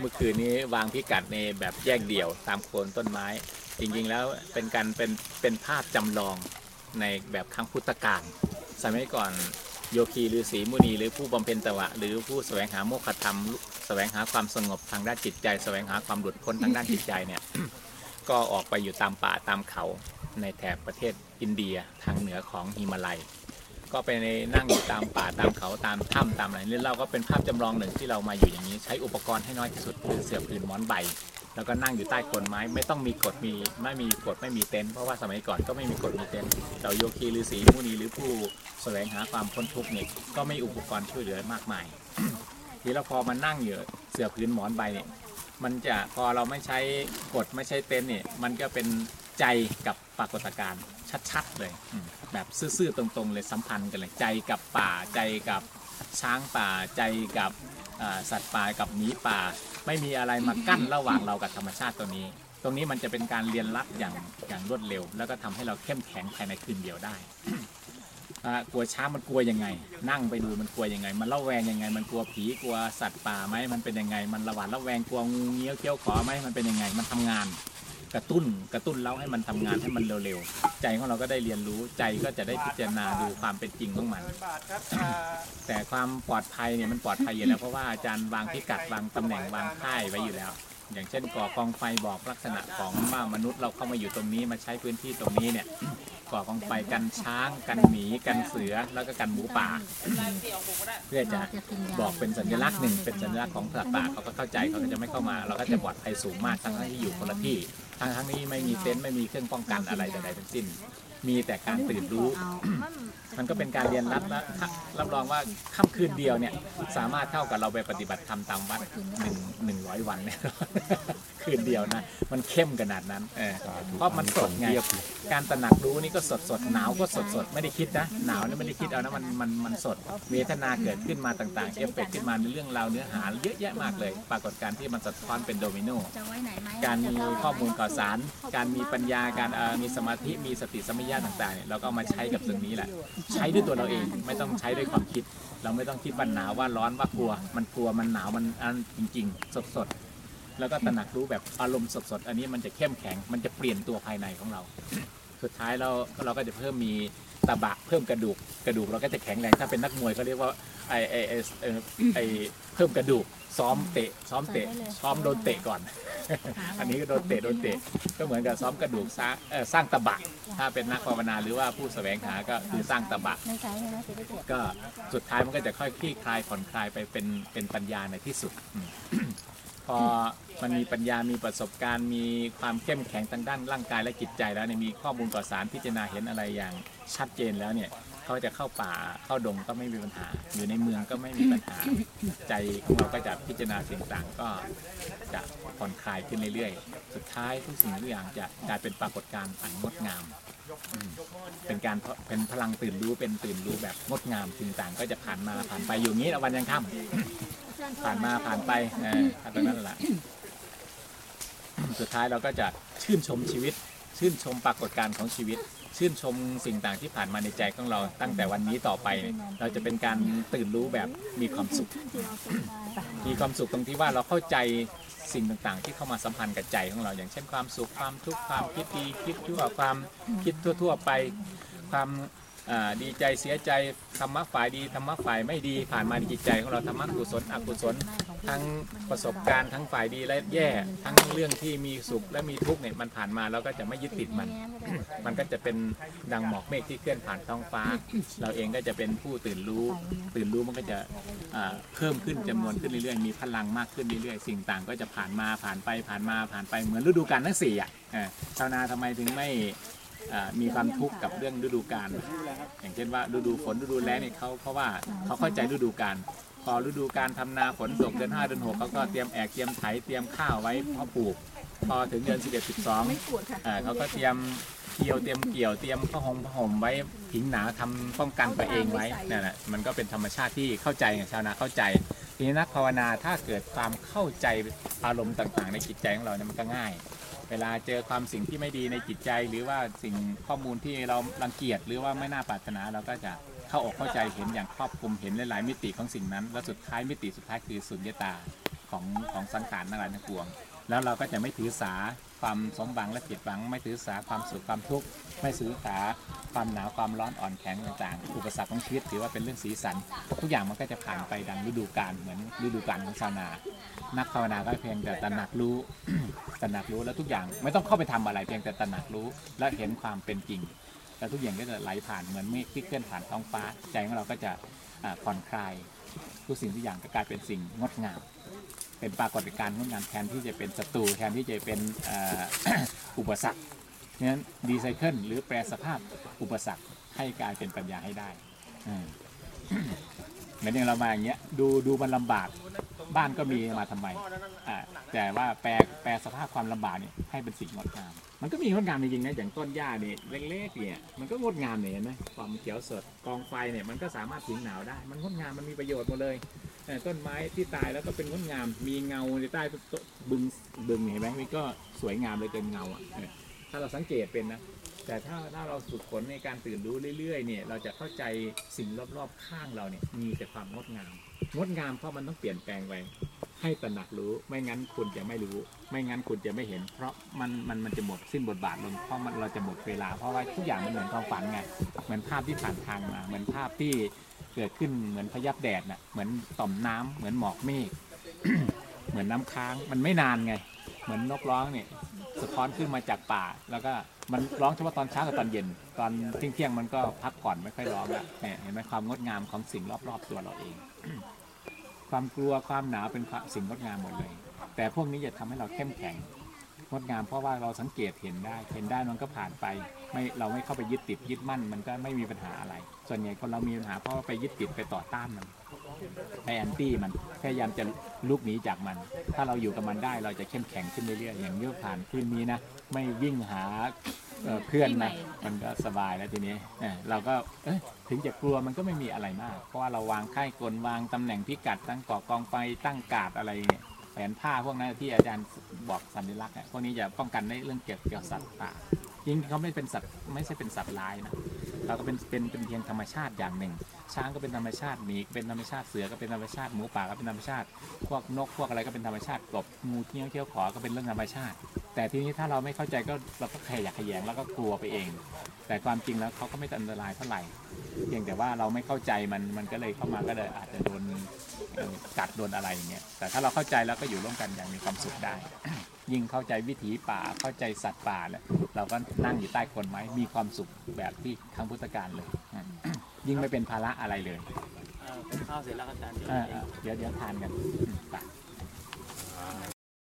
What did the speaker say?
เมื่อคืนนี้วางพิกัดในแบบแยกเดี่ยวตามโคนต้นไม้ จริงๆแล้วเป็นการเป็นเป็นภาพจำลองในแบบครั้งพุทธกาลสมัยก่อนโยคีหรือศรีมุนีหรือผู้บำเพ็ญตวะ หรือผู้แสวงหาโมฆะธรรมแสวงหาความสงบทางด้านจิตใจแสวงหาความหลุดพ้นทางด้านจิตใจเนี่ยก็ออกไปอยู่ตามป่าตามเขาในแถบประเทศอินเดียทางเหนือของฮิมาลัย ก็ไปในนั่งอยู่ตามป่าตามเขาตามถ้ำตามอะไรนี่เราก็เป็นภาพจำลองหนึ่งที่เรามาอยู่อย่างนี้ ใช้อุปกรณ์ให้น้อยที่สุดคือเสื่อผืนมอนใบ แล้วก็นั่งอยู่ใต้โคนไม้ไม่ต้องมีกฎมีไม่มีกฎไม่มีเต็นท์เพราะว่าสมัยก่อนก็ไม่มีกฎมีเต็นท์เราโยคีหรือสีมุนีหรือผู้แสวงหาความพ้นทุกข์เนี่ยก็ไม่อุปกรณ์ช่วยเหลือมากมายทีเราพอมานั่งอยู่เสื่อผืนหมอนใบเนี่ยมันจะพอเราไม่ใช้กฎไม่ใช้เต็นท์เนี่ยมันก็เป็นใจกับ ปรากฏการณ์ชัดๆเลยแบบซื่อๆตรงๆเลยสัมพันธ์กันเลยใจกับป่าใจกับช้างป่าใจกับสัตว์ป่ากับหมีป่า ไม่มีอะไรมากั้นระหว่างเรากับธรรมชาติตัวนี้ ตรงนี้มันจะเป็นการเรียนรู้อย่างอย่างรวดเร็ว แล้วก็ทำให้เราเข้มแข็งภายในคืนเดียวได้กลัวช้างมันกลัวยังไง นั่งไปดูมันกลัวยังไง มันระแวงยังไง มันกลัวผีกลัวสัตว์ป่าไหมมันเป็นยังไง มันระหวาดระแวงกลัวงูเงี้ยวเขี้ยวขอไหมมันเป็นยังไง มันทำงาน กระตุ้นกระตุ้นเราให้มันทำงานให้มันเร็วๆ ใจของเราก็ได้เรียนรู้ใจก็จะได้พิจารณาดูความเป็นจริงของมัน แต่ความปลอดภัยเนี่ยมันปลอดภัยอยู่แล้วเพราะว่าอาจารย์วางพิกัดวางตำแหน่งวางค่ายไว้อยู่แล้ว อย่างเช่นก่อกองไฟบอกลักษณะของว่ามนุษย์เราเข้ามาอยู่ตรงนี้มาใช้พื้นที่ตรงนี้เนี่ยก่อกองไฟกันช้างกันหมีกันเสือแล้วก็กันหมูป่า เพื่อจะบอกเป็นสัญลักษณ์หนึ่งเป็นสัญลักษณ์ของสัตว์ป่าเขาก็เข้าใจเขาก็จะไม่เข้ามา เราก็จะปลอดภัยสูงมากทั้งที่อยู่คนละที่ ทั้งทั้งนี้ไม่มีเต็นท์ไม่มีเครื่องป้องกันอะไรใดๆทั้งสิ้น มีแต่การตื่นรู้ มันก็เป็นการเรียนรับและรับรองว่าค่ำคืนเดียวเนี่ย สามารถเท่ากับเราไปปฏิบัติธรรมตามวัดหนึ่งหนึ่งร้อยวันเนี่ยคืนเดียวนะ มันเข้มขนาดนั้นเออเพราะมันสดไง การตระหนักรู้นี่ก็สดสดหนาวก็สดสดไม่ได้คิดนะ หนาวนี่ไม่ได้คิดเอานะมันมันมันสด เวทนาเกิดขึ้นมาต่างๆ เอฟเฟกต์ขึ้นมาในเรื่องราวเนื้อหาเยอะแยะมากเลย ปรากฏการณ์ที่มันสะท้อนเป็นโดมิโนจะไว้ไหนไหมการมีข้อมูลข่าวสาร การมีปัญญา การเอ่อมีสมาธิ มีสติสัมปชัญญะต่างๆเนี่ยเราก็เอามาใช้กับตรงนี้แหละ ใช้ด้วยตัวเราเอง ไม่ต้องใช้ด้วยความคิด เราไม่ต้องคิดว่าหนาวว่าร้อนว่ากลัว มันกลัวมันหนาวมันอันจริง ๆ สดๆ แล้วก็ตระหนักรู้แบบอารมณ์สดๆ อันนี้มันจะเข้มแข็ง มันจะเปลี่ยนตัวภายในของเรา สุดท้ายเราเราก็จะเพิ่มมีตะบะเพิ่มกระดูกกระดูกเราก็จะแข็งแรงถ้าเป็นนักมวยเขาเรียกว่าไอไอไอไอ้ไอเพิ่มกระดูกซ้อมเตะซ้อมเตะซ้อมโดนเตะก่อน อันนี้ก็โดนเตะโดนเตะก็เหมือนกับซ้อมกระดูกสร้างเอ่อสร้างตะบะ ถ้าเป็นนักภาวนาหรือว่าผู้แสวงหาก็คือสร้างตะบะไม่ใช้ใช่ไหมสิได้เจ็บก็สุดท้ายมันก็จะค่อยคลี่คลายผ่อนคลายไปเป็นเป็นปัญญาในที่สุด อมพอมันมีปัญญา มีประสบการณ์ มีความเข้มแข็งทางด้านร่างกายและจิตใจแล้วเนี่ยมีข้อมูลข่าวสารพิจารณาเห็นอะไรอย่างชัดเจนแล้วเนี่ยเขาจะเข้าป่าเข้าดงก็ไม่มีปัญหา อยู่ในเมืองก็ไม่มีปัญหา ใจของเราก็จะพิจารณาสิ่งต่างก็จะผ่อนคลายขึ้นเรื่อยๆ สุดท้ายทุกสิ่งทุกอย่างจะกลายเป็นปรากฏการณ์อันงดงาม เป็นการเป็นพลังตื่นรู้เป็นตื่นรู้แบบงดงามสิ่งต่างก็จะผ่านมาผ่านไปอยู่งนี้ละวันยังค่ำ ผ่านมาผ่านไปเออตรงนั้นแหละสุดท้ายเราก็จะชื่นชมชีวิต ชื่นชมปรากฏการณ์ของชีวิต ชื่นชมสิ่งต่างที่ผ่านมาในใจของเราตั้งแต่วันนี้ต่อไป เราจะเป็นการตื่นรู้แบบมีความสุข มีความสุขตรงที่ว่าเราเข้าใจสิ่งต่างๆ ที่เข้ามาสัมพันธ์กับใจของเรา อย่างเช่นความสุขความทุกข์ความคิดดีคิดชั่วความคิดทั่ว ๆ ไปความ ดีใจเสียใจธรรมะฝ่ายดีธรรมะฝ่ายไม่ดีผ่านมาในจิตใจของเราธรรมะกุศลอกุศล ทั้งประสบการณ์ทั้งฝ่ายดีและแย่ ทั้งเรื่องที่มีสุขและมีทุกข์เนี่ยมันผ่านมาเราก็จะไม่ยึดติดมัน มันก็จะเป็นดังหมอกเมฆที่เคลื่อนผ่านท้องฟ้า เราเองก็จะเป็นผู้ตื่นรู้ ตื่นรู้มันก็จะเพิ่มขึ้นจำนวนขึ้นเรื่อยๆมีพลังมากขึ้นเรื่อยๆสิ่งต่างก็จะผ่านมาผ่านไปผ่านมาผ่านไปเหมือนฤดูกาลทั้งสี่อะชาวนาทำไมถึงไม่ มีความทุกข์กับเรื่องฤดูกาลอย่างเช่นว่าฤดูฝนฤดูแล้งเนี่ยเขาเพราะว่าเขาเข้าใจฤดูกาลพอฤดูการทำนาฝนตกเดือน5เดือน6เขาก็เตรียมแอกเตรียมไถเตรียมข้าวไว้เพาะปลูก พอถึงเดือน 11 12อ่าเขาก็เตรียมเกี่ยวเตรียมเกี่ยวเตรียมผ้าห่มผ้าห่มไว้ผิงหนาทำป้องกันตัวเองไว้นั่นแหละมันก็เป็นธรรมชาติที่เข้าใจชาวนาเข้าใจทีนี้นักภาวนาถ้าเกิดความเข้าใจอารมณ์ต่างๆ ในจิตใจของเราเนี่ยมันก็ง่าย เวลาเจอความสิ่งที่ไม่ดีในจิตใจ หรือว่าสิ่งข้อมูลที่เรารังเกียจหรือว่าไม่น่าปรารถนาเราก็จะเข้าอกเข้าใจเห็นอย่างครอบคลุมเห็นหลายๆมิติของสิ่งนั้น และสุดท้ายมิติสุดท้ายคือสุญญตาของของสังขารทั้งหลายทั้งปวง แล้วเราก็จะไม่ถือสาความสมบังและผิดหวัง ไม่ถือสาความสุขความทุกข์ไม่ถือสาความหนาวความร้อนอ่อนแข็งต่างๆ อุปสรรคของชีวิตถือว่าเป็นเรื่องสีสัน ทุกอย่างมันก็จะผ่านไปดังฤดูกาลเหมือนฤดูกาลของชาวนา นักภาวนาก็เพียงแต่ตระหนักรู้ตระหนักรู้แล้วทุกอย่างไม่ต้องเข้าไปทำอะไรเพียงแต่ตระหนักรู้และเห็นความเป็นจริงแล้วทุกอย่างก็จะไหลผ่านเหมือนเมฆที่เคลื่อนผ่านท้องฟ้า ใจของเราก็จะผ่อนคลายทุกสิ่งทุกอย่างก็กลายเป็นสิ่งงดงาม เป็นปรากฏการณ์งดงามแทนที่จะเป็นศัตรูแทนที่จะเป็นอุปสรรคฉะนั้นดีไซเคิลหรือแปลสภาพอุปสรรคให้กลายเป็นปัญญาให้ได้เหมือนอย่างเรามาอย่างเงี้ยดูดูมันลำบากบ้านก็มีมาทำไมอ่าแต่ว่าแปลแปลสภาพความลำบากเนี่ยให้เป็นสิ่งงดงาม มันก็มีงดงามจริงๆนะอย่างต้นหญ้าเนี่ยเล็กๆเนี่ยมันก็งดงามเนี่ยเห็นไหมความเขียวสดกองไฟเนี่ยมันก็สามารถผิงหนาวได้ มันงดงามมันมีประโยชน์หมดเลย ต้นไม้ที่ตายแล้วก็เป็นงดงาม มีเงาในใต้บึงบึงเห็นไหมมันก็สวยงามเลยเกินเงาอะถ้าเราสังเกตเป็นนะ แต่ถ้าถ้าเราฝึกฝนในการตื่นรู้เรื่อยๆเนี่ยเราจะเข้าใจสิ่งรอบๆข้างเราเนี่ยมีแต่ความงดงาม งดงามเพราะมันต้องเปลี่ยนแปลงไปให้ตระหนักรู้ไม่งั้นคุณจะไม่รู้ ไม่งั้นคุณจะไม่เห็น เพราะมันมันมันจะหมดสิ้นบทบาทลงเพราะมันเราจะหมดเวลา เพราะว่าทุกอย่างมันเหมือนความฝันไงเหมือนภาพที่ผ่านทางมาเหมือนภาพที่ เกิดขึ้นเหมือนพยับแดดน่ะเหมือนต่อมน้ำเหมือนหมอกเมฆเหมือนน้ำค้างมันไม่นานไง เหมือนนกร้องเนี่ยสะท้อนขึ้นมาจากป่า แล้วก็มันร้องเฉพาะตอนเช้ากับตอนเย็น ตอนเที่ยงเที่ยงๆมันก็พักก่อนไม่ค่อยร้องละเนี่ยเห็นไหมความงดงามของสิ่งรอบๆตัวเราเอง ความกลัวความหนาวเป็นสิ่งงดงามหมดเลย แต่พวกนี้จะทำให้เราเข้มแข็ง งดงามเพราะว่าเราสังเกตเห็นได้ เห็นได้มันก็ผ่านไป ไม่เราไม่เข้าไปยึดติดยึดมั่น มันก็ไม่มีปัญหาอะไร ส่วนใหญ่คนเรามีปัญหาเพราะว่าไปยึดติดไปต่อต้านมันไปแอนตี้มันพยายามจะลุกหนีจากมัน ถ้าเราอยู่กับมันได้เราจะเข้มแข็งขึ้นเรื่อยๆอย่างเยอะผ่านขึ้นนี้นะไม่วิ่งหาเอ่อเพื่อนนะมันก็สบายแล้วทีนี้เอ้ยเราก็เอ้ยถึงจะกลัวมันก็ไม่มีอะไรมาก เพราะว่าเราวางค่ายกลวางตำแหน่งพิกัดตั้งก่อกองไฟตั้งการ์ดอะไรเนี่ย แผนผ้าพวกนั้นที่อาจารย์บอกสัญลักษณ์พวกนี้จะป้องกันในเรื่องเกี่ยวกับสัตว์ป่ายิ่งเขาไม่เป็นสัตว์ไม่ใช่เป็นสัตว์ร้ายนะเราก็เป็นเป็นเป็นเพียงธรรมชาติอย่างหนึ่ง ช้างก็เป็นธรรมชาติหมีเป็นธรรมชาติเสือก็เป็นธรรมชาติหมูป่าก็เป็นธรรมชาติ พวกนกพวกอะไรก็เป็นธรรมชาติกบงูเงี้ยวเขี้ยวขอก็เป็นเรื่องธรรมชาติ แต่ทีนี้ถ้าเราไม่เข้าใจก็เราก็ขยะแขยงแล้วก็กลัวไปเอง แต่ความจริงแล้วเขาก็ไม่อันตรายเท่าไหร่เพียงแต่ว่าเราไม่เข้าใจมันมันก็เลยเข้ามาก็เลยอาจจะโดนเอ่อกัดโดนอะไรอย่างเงี้ยแต่ถ้าเราเข้าใจแล้วก็อยู่ร่วมกันอย่างมีความสุขได้ ยิ่งเข้าใจวิถีป่าเข้าใจสัตว์ป่าแล้วเราก็นั่งอยู่ใต้โคนไม้มีความสุขแบบที่ครั้งพุทธกาลเลย ยิ่งไม่เป็นภาระอะไรเลยเอ่อข้าวเสร็จแล้วครับอาจารย์เออเออเดี๋ยวเดี๋ยวทานกันอืมไป